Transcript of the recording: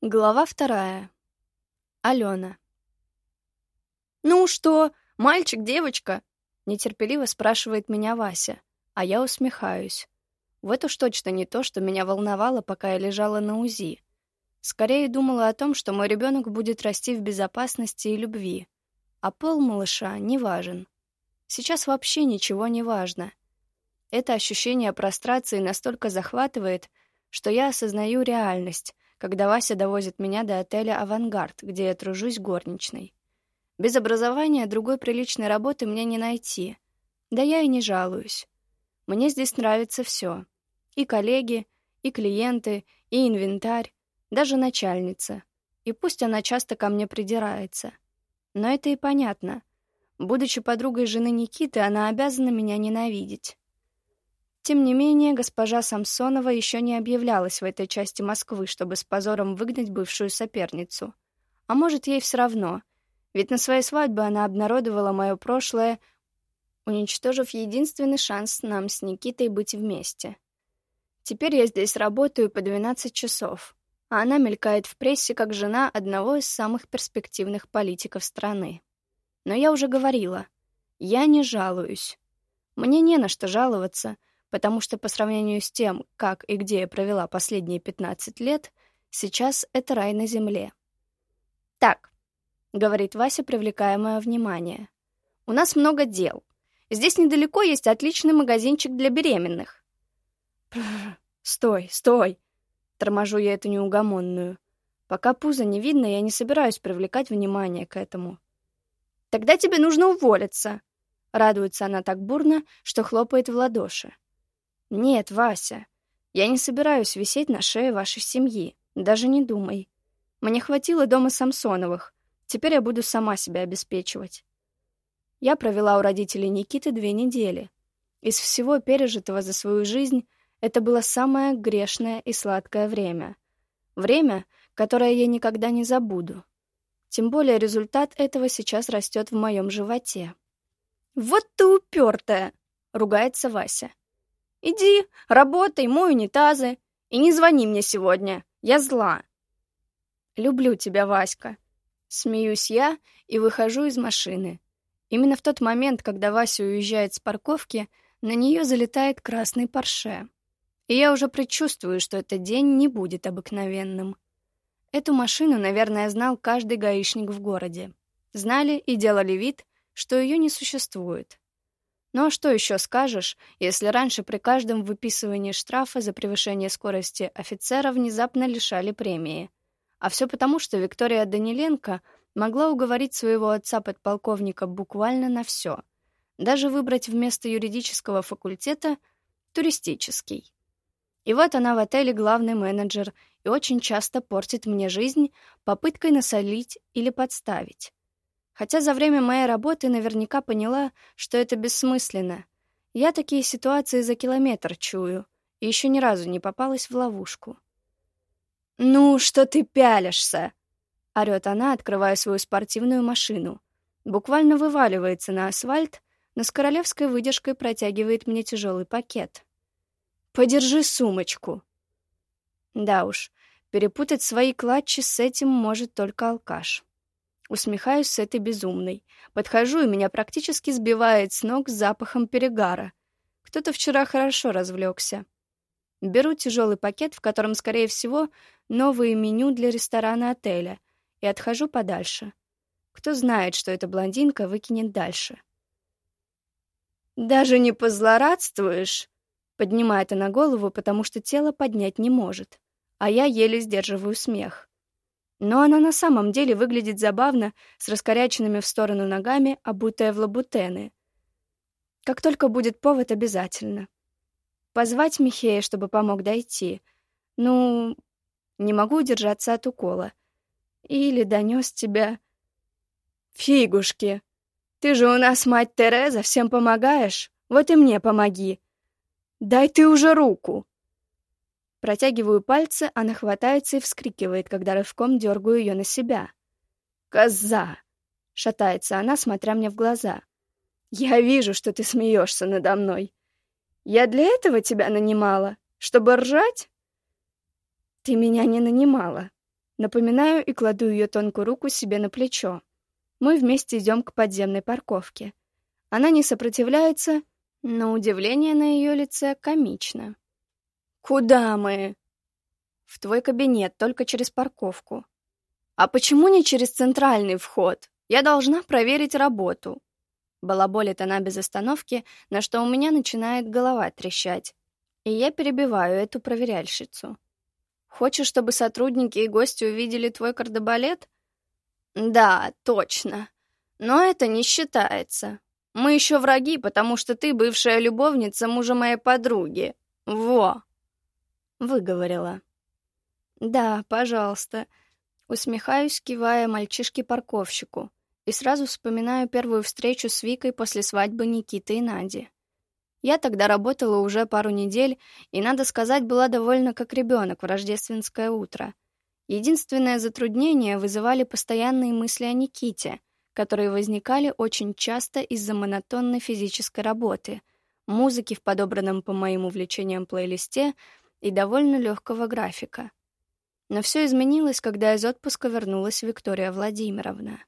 Глава вторая. Алена. «Ну что, мальчик, девочка?» — нетерпеливо спрашивает меня Вася, а я усмехаюсь. Вот уж точно не то, что меня волновало, пока я лежала на УЗИ. Скорее думала о том, что мой ребенок будет расти в безопасности и любви. А пол малыша не важен. Сейчас вообще ничего не важно. Это ощущение прострации настолько захватывает, что я осознаю реальность — когда Вася довозит меня до отеля «Авангард», где я тружусь горничной. Без образования другой приличной работы мне не найти. Да я и не жалуюсь. Мне здесь нравится все. И коллеги, и клиенты, и инвентарь, даже начальница. И пусть она часто ко мне придирается. Но это и понятно. Будучи подругой жены Никиты, она обязана меня ненавидеть. Тем не менее, госпожа Самсонова еще не объявлялась в этой части Москвы, чтобы с позором выгнать бывшую соперницу. А может, ей все равно, ведь на своей свадьбе она обнародовала мое прошлое, уничтожив единственный шанс нам с Никитой быть вместе. Теперь я здесь работаю по 12 часов, а она мелькает в прессе как жена одного из самых перспективных политиков страны. Но я уже говорила, я не жалуюсь. Мне не на что жаловаться — потому что по сравнению с тем, как и где я провела последние 15 лет, сейчас это рай на земле. «Так», — говорит Вася, привлекая мое внимание, — «у нас много дел. Здесь недалеко есть отличный магазинчик для беременных». «Стой, стой!» — торможу я эту неугомонную. Пока пузо не видно, я не собираюсь привлекать внимание к этому. «Тогда тебе нужно уволиться!» Радуется она так бурно, что хлопает в ладоши. «Нет, Вася, я не собираюсь висеть на шее вашей семьи. Даже не думай. Мне хватило дома Самсоновых. Теперь я буду сама себя обеспечивать». Я провела у родителей Никиты две недели. Из всего пережитого за свою жизнь это было самое грешное и сладкое время. Время, которое я никогда не забуду. Тем более результат этого сейчас растет в моем животе. «Вот ты упертая!» — ругается Вася. Иди, работай, мой унитазы. И не звони мне сегодня. Я зла. Люблю тебя, Васька. Смеюсь я и выхожу из машины. Именно в тот момент, когда Вася уезжает с парковки, на нее залетает красный парше. И я уже предчувствую, что этот день не будет обыкновенным. Эту машину, наверное, знал каждый гаишник в городе. Знали и делали вид, что ее не существует. Ну а что еще скажешь, если раньше при каждом выписывании штрафа за превышение скорости офицера внезапно лишали премии? А все потому, что Виктория Даниленко могла уговорить своего отца-подполковника буквально на все. Даже выбрать вместо юридического факультета туристический. И вот она в отеле главный менеджер и очень часто портит мне жизнь попыткой насолить или подставить. Хотя за время моей работы наверняка поняла, что это бессмысленно. Я такие ситуации за километр чую и еще ни разу не попалась в ловушку. «Ну, что ты пялишься?» — орёт она, открывая свою спортивную машину. Буквально вываливается на асфальт, но с королевской выдержкой протягивает мне тяжелый пакет. «Подержи сумочку». Да уж, перепутать свои клатчи с этим может только алкаш. Усмехаюсь с этой безумной. Подхожу, и меня практически сбивает с ног запахом перегара. Кто-то вчера хорошо развлекся. Беру тяжелый пакет, в котором, скорее всего, новые меню для ресторана отеля, и отхожу подальше. Кто знает, что эта блондинка выкинет дальше. «Даже не позлорадствуешь?» Поднимает она голову, потому что тело поднять не может, а я еле сдерживаю смех. Но она на самом деле выглядит забавно, с раскоряченными в сторону ногами, обутая в лабутены. Как только будет повод, обязательно. Позвать Михея, чтобы помог дойти. Ну, не могу удержаться от укола. Или донес тебя... Фигушки! Ты же у нас мать Тереза, всем помогаешь? Вот и мне помоги. Дай ты уже руку. Протягиваю пальцы, она хватается и вскрикивает, когда рывком дергаю ее на себя. «Коза!» — шатается она, смотря мне в глаза. «Я вижу, что ты смеешься надо мной. Я для этого тебя нанимала? Чтобы ржать?» «Ты меня не нанимала», — Напоминаю и кладу ее тонкую руку себе на плечо. Мы вместе идем к подземной парковке. Она не сопротивляется, но удивление на ее лице комично. «Куда мы?» «В твой кабинет, только через парковку». «А почему не через центральный вход? Я должна проверить работу». Балаболит она без остановки, на что у меня начинает голова трещать. И я перебиваю эту проверяльщицу. Хочешь, чтобы сотрудники и гости увидели твой кардебалет? Да, точно. Но это не считается. Мы еще враги, потому что ты бывшая любовница мужа моей подруги. Во. Выговорила. Да, пожалуйста. Усмехаюсь, кивая мальчишке-парковщику, и сразу вспоминаю первую встречу с Викой после свадьбы Никиты и Нади. Я тогда работала уже пару недель, и, надо сказать, была довольно как ребенок в рождественское утро. Единственное затруднение вызывали постоянные мысли о Никите, которые возникали очень часто из-за монотонной физической работы, музыки в подобранном по моим увлечениям плейлисте и довольно легкого графика. Но все изменилось, когда из отпуска вернулась Виктория Владимировна.